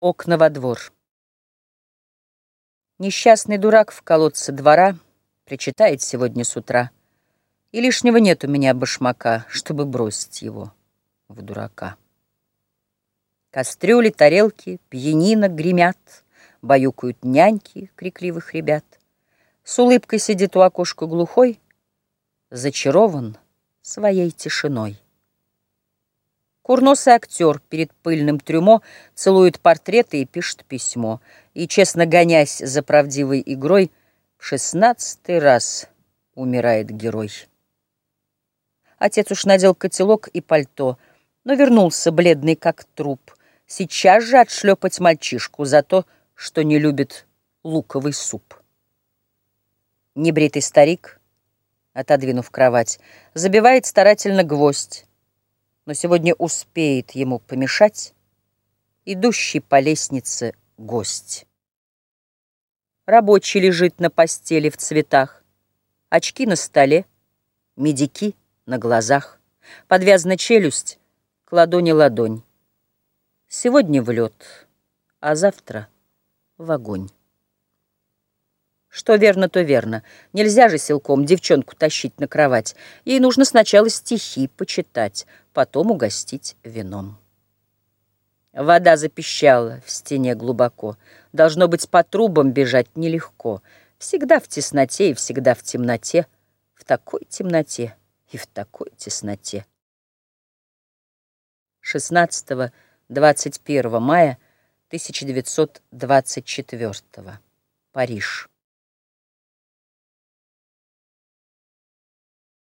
Окна во двор. Несчастный дурак в колодце двора Причитает сегодня с утра, И лишнего нет у меня башмака, Чтобы бросить его в дурака. Кастрюли, тарелки, пьянина гремят, Баюкают няньки крикливых ребят. С улыбкой сидит у окошка глухой, Зачарован своей тишиной. Курносый актер перед пыльным трюмо целует портреты и пишет письмо. И, честно гонясь за правдивой игрой, в шестнадцатый раз умирает герой. Отец уж надел котелок и пальто, но вернулся, бледный как труп, сейчас же отшлепать мальчишку за то, что не любит луковый суп. Небритый старик, отодвинув кровать, забивает старательно гвоздь, но сегодня успеет ему помешать идущий по лестнице гость. Рабочий лежит на постели в цветах, очки на столе, медики на глазах, подвязана челюсть, к ладони ладонь. Сегодня в лед, а завтра в огонь. Что верно, то верно. Нельзя же силком девчонку тащить на кровать. Ей нужно сначала стихи почитать, потом угостить вином. Вода запищала в стене глубоко. Должно быть, по трубам бежать нелегко. Всегда в тесноте и всегда в темноте. В такой темноте и в такой тесноте. 16-21 мая 1924 Париж.